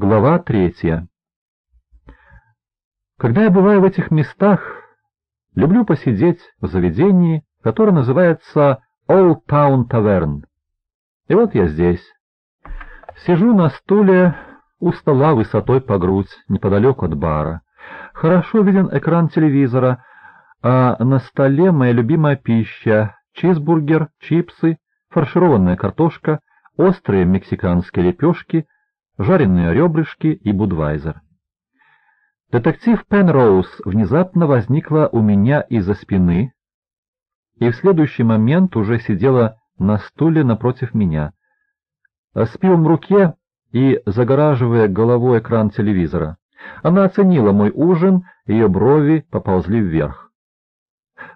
Глава третья. Когда я бываю в этих местах, люблю посидеть в заведении, которое называется Old Town Tavern. И вот я здесь. Сижу на стуле у стола высотой по грудь, неподалеку от бара. Хорошо виден экран телевизора, а на столе моя любимая пища — чизбургер, чипсы, фаршированная картошка, острые мексиканские лепешки — жареные ребрышки и будвайзер. Детектив Пенроуз внезапно возникла у меня из-за спины и в следующий момент уже сидела на стуле напротив меня, с пивом в руке и загораживая головой экран телевизора. Она оценила мой ужин, ее брови поползли вверх.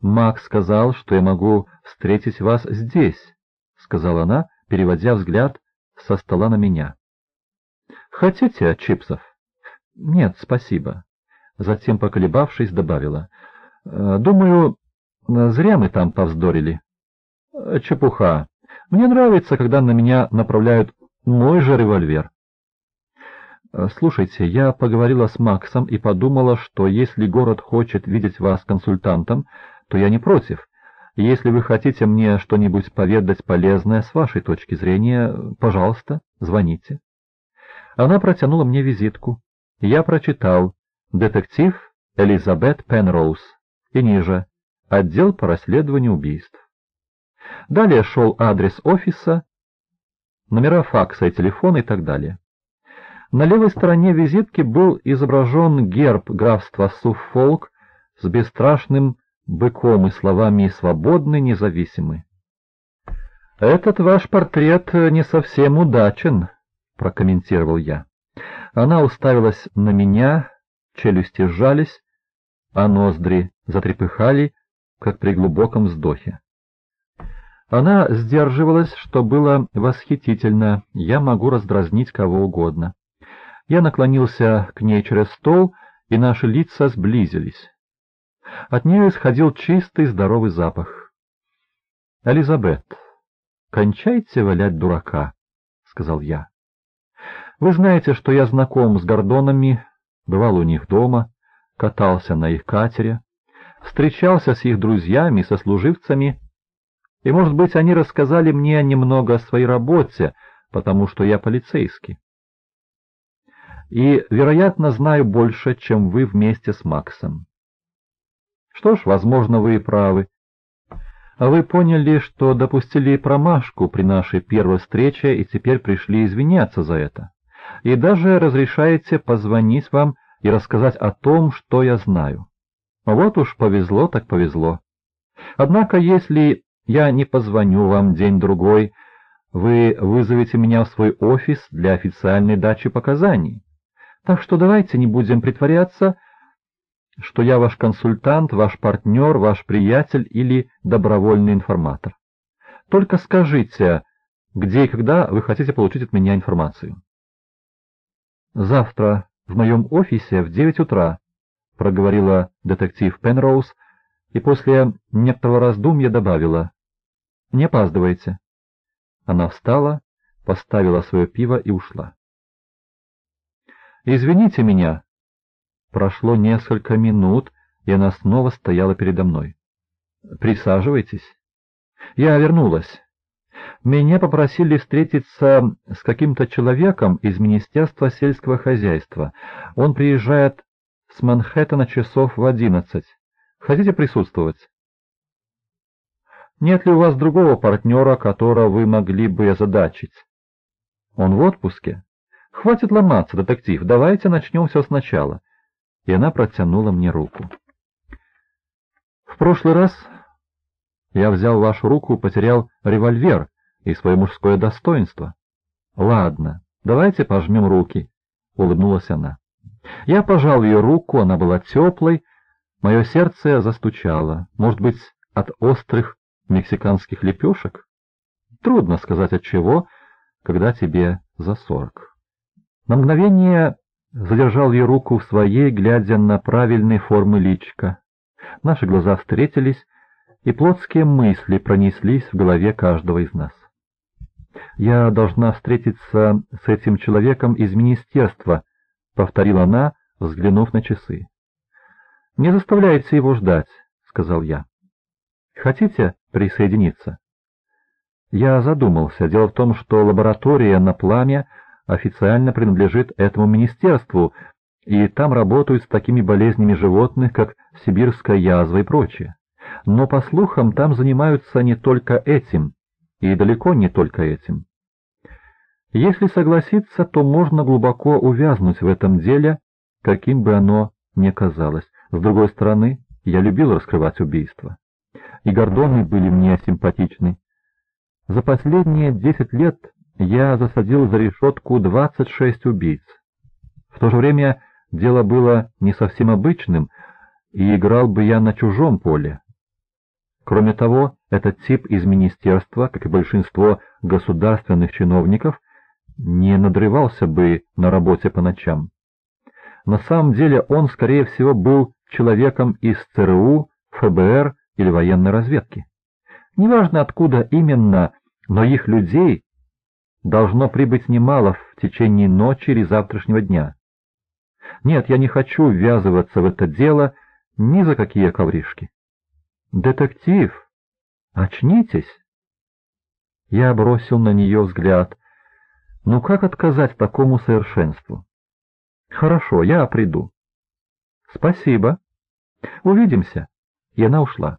«Макс сказал, что я могу встретить вас здесь», — сказала она, переводя взгляд со стола на меня. «Хотите чипсов?» «Нет, спасибо». Затем, поколебавшись, добавила. «Э, «Думаю, зря мы там повздорили». «Э, «Чепуха. Мне нравится, когда на меня направляют мой же револьвер». «Э, «Слушайте, я поговорила с Максом и подумала, что если город хочет видеть вас консультантом, то я не против. Если вы хотите мне что-нибудь поведать полезное с вашей точки зрения, пожалуйста, звоните». Она протянула мне визитку. Я прочитал «Детектив Элизабет Пенроуз» и ниже «Отдел по расследованию убийств». Далее шел адрес офиса, номера факса и телефона и так далее. На левой стороне визитки был изображен герб графства Суффолк с бесстрашным быком и словами «свободный, независимый». «Этот ваш портрет не совсем удачен», — прокомментировал я. Она уставилась на меня, челюсти сжались, а ноздри затрепыхали, как при глубоком вздохе. Она сдерживалась, что было восхитительно, я могу раздразнить кого угодно. Я наклонился к ней через стол, и наши лица сблизились. От нее исходил чистый здоровый запах. — Элизабет, кончайте валять дурака, — сказал я. Вы знаете, что я знаком с Гордонами, бывал у них дома, катался на их катере, встречался с их друзьями, сослуживцами, и, может быть, они рассказали мне немного о своей работе, потому что я полицейский. И, вероятно, знаю больше, чем вы вместе с Максом. Что ж, возможно, вы и правы. А вы поняли, что допустили промашку при нашей первой встрече и теперь пришли извиняться за это и даже разрешаете позвонить вам и рассказать о том, что я знаю. Вот уж повезло так повезло. Однако, если я не позвоню вам день-другой, вы вызовете меня в свой офис для официальной дачи показаний. Так что давайте не будем притворяться, что я ваш консультант, ваш партнер, ваш приятель или добровольный информатор. Только скажите, где и когда вы хотите получить от меня информацию. «Завтра в моем офисе в девять утра», — проговорила детектив Пенроуз, и после некоторого раздумья добавила. «Не опаздывайте». Она встала, поставила свое пиво и ушла. «Извините меня». Прошло несколько минут, и она снова стояла передо мной. «Присаживайтесь». Я вернулась. Меня попросили встретиться с каким-то человеком из Министерства сельского хозяйства. Он приезжает с Манхэттена часов в одиннадцать. Хотите присутствовать? Нет ли у вас другого партнера, которого вы могли бы озадачить? Он в отпуске? Хватит ломаться, детектив, давайте начнем все сначала. И она протянула мне руку. В прошлый раз я взял вашу руку, потерял револьвер, и свое мужское достоинство. — Ладно, давайте пожмем руки, — улыбнулась она. Я пожал ее руку, она была теплой, мое сердце застучало, может быть, от острых мексиканских лепешек? Трудно сказать от чего, когда тебе за сорок. На мгновение задержал ее руку в своей, глядя на правильные формы личика. Наши глаза встретились, и плотские мысли пронеслись в голове каждого из нас. «Я должна встретиться с этим человеком из министерства», — повторила она, взглянув на часы. «Не заставляйте его ждать», — сказал я. «Хотите присоединиться?» Я задумался. Дело в том, что лаборатория на пламя официально принадлежит этому министерству, и там работают с такими болезнями животных, как сибирская язва и прочее. Но, по слухам, там занимаются не только этим, и далеко не только этим. Если согласиться, то можно глубоко увязнуть в этом деле, каким бы оно ни казалось. С другой стороны, я любил раскрывать убийства. И гордоны были мне симпатичны. За последние десять лет я засадил за решетку 26 убийц. В то же время дело было не совсем обычным, и играл бы я на чужом поле. Кроме того, этот тип из министерства, как и большинство государственных чиновников, не надрывался бы на работе по ночам. На самом деле он, скорее всего, был человеком из ЦРУ, ФБР или военной разведки. Неважно откуда именно, но их людей должно прибыть немало в течение ночи или завтрашнего дня. Нет, я не хочу ввязываться в это дело ни за какие ковришки. Детектив, очнитесь! Я бросил на нее взгляд. Ну как отказать такому совершенству? Хорошо, я приду. Спасибо. Увидимся. И она ушла.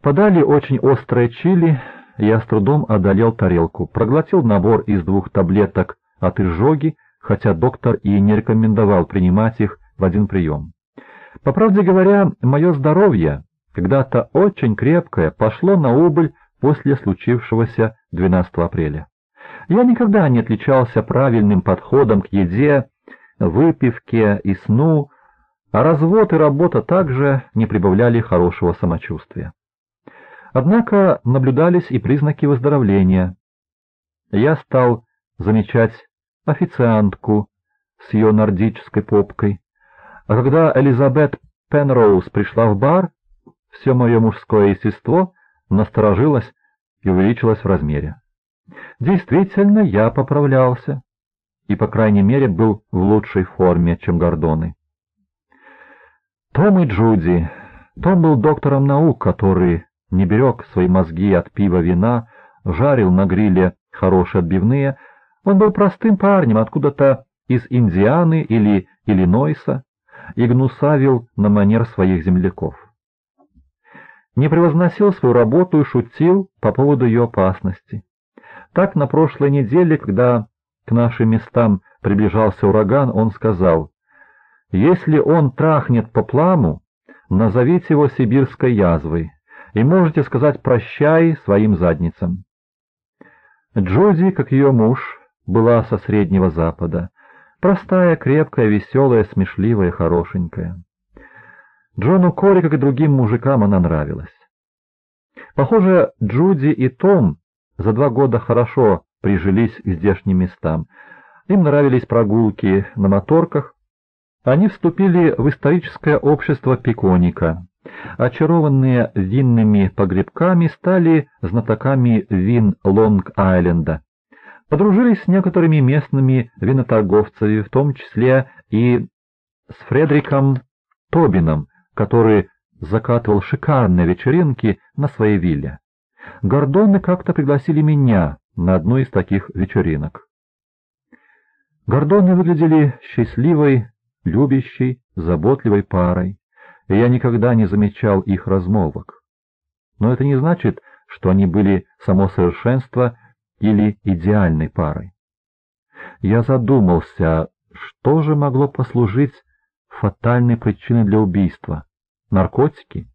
Подали очень острое чили, я с трудом одолел тарелку, проглотил набор из двух таблеток от изжоги, хотя доктор и не рекомендовал принимать их в один прием. По правде говоря, мое здоровье, когда-то очень крепкое, пошло на убыль после случившегося 12 апреля. Я никогда не отличался правильным подходом к еде, выпивке и сну, а развод и работа также не прибавляли хорошего самочувствия. Однако наблюдались и признаки выздоровления. Я стал замечать официантку с ее нордической попкой, а когда Элизабет Пенроуз пришла в бар, все мое мужское естество насторожилось и увеличилось в размере. Действительно, я поправлялся и, по крайней мере, был в лучшей форме, чем Гордоны. Том и Джуди. Том был доктором наук, который не берег свои мозги от пива вина, жарил на гриле хорошие отбивные. Он был простым парнем откуда-то из Индианы или Иллинойса и гнусавил на манер своих земляков. Не превозносил свою работу и шутил по поводу ее опасности. Так на прошлой неделе, когда к нашим местам приближался ураган, он сказал, «Если он трахнет по пламу, назовите его сибирской язвой, и можете сказать «прощай» своим задницам». Джоди, как ее муж, была со Среднего Запада, простая, крепкая, веселая, смешливая, хорошенькая. Джону Кори, как и другим мужикам, она нравилась. Похоже, Джуди и Том за два года хорошо прижились к здешним местам. Им нравились прогулки на моторках. Они вступили в историческое общество Пиконика. Очарованные винными погребками стали знатоками вин Лонг-Айленда. Подружились с некоторыми местными виноторговцами, в том числе и с Фредриком Тобином, который закатывал шикарные вечеринки на своей вилле. Гордоны как-то пригласили меня на одну из таких вечеринок. Гордоны выглядели счастливой, любящей, заботливой парой, и я никогда не замечал их размолвок. Но это не значит, что они были само совершенство или идеальной парой. Я задумался, что же могло послужить фатальной причиной для убийства? Наркотики?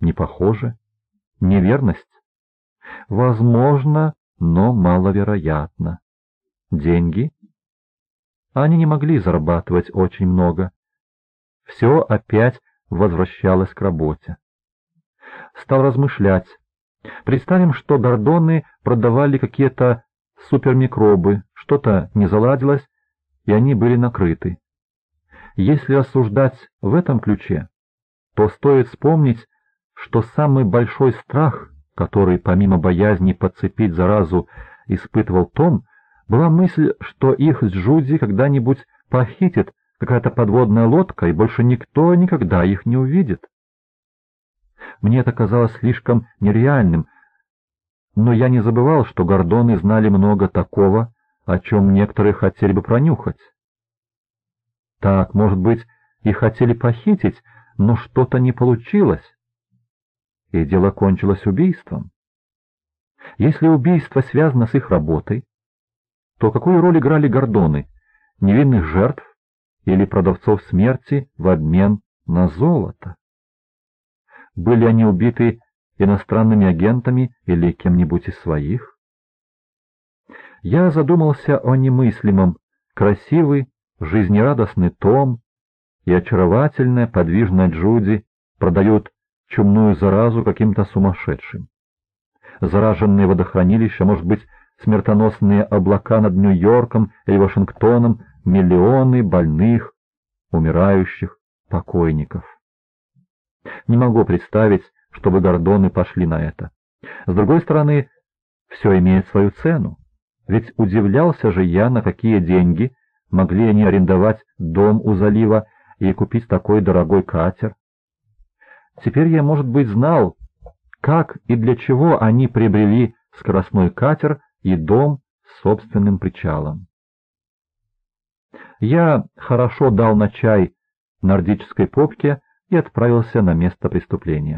Не похоже. Неверность? Возможно, но маловероятно. Деньги? Они не могли зарабатывать очень много. Все опять возвращалось к работе. Стал размышлять. Представим, что Гордоны продавали какие-то супермикробы, что-то не заладилось, и они были накрыты. Если рассуждать в этом ключе, то стоит вспомнить, что самый большой страх, который помимо боязни подцепить заразу испытывал Том, была мысль, что их с Джуди когда-нибудь похитит какая-то подводная лодка, и больше никто никогда их не увидит. Мне это казалось слишком нереальным, но я не забывал, что гордоны знали много такого, о чем некоторые хотели бы пронюхать. Так, может быть, и хотели похитить, но что-то не получилось, и дело кончилось убийством. Если убийство связано с их работой, то какую роль играли гордоны, невинных жертв или продавцов смерти в обмен на золото? Были они убиты иностранными агентами или кем-нибудь из своих? Я задумался о немыслимом, красивый, жизнерадостный Том и очаровательная, подвижная Джуди продают чумную заразу каким-то сумасшедшим. Зараженные водохранилища, может быть, смертоносные облака над Нью-Йорком или Вашингтоном, миллионы больных, умирающих покойников. Не могу представить, чтобы гордоны пошли на это. С другой стороны, все имеет свою цену. Ведь удивлялся же я, на какие деньги могли они арендовать дом у залива и купить такой дорогой катер. Теперь я, может быть, знал, как и для чего они приобрели скоростной катер и дом с собственным причалом. Я хорошо дал на чай нордической попке и отправился на место преступления.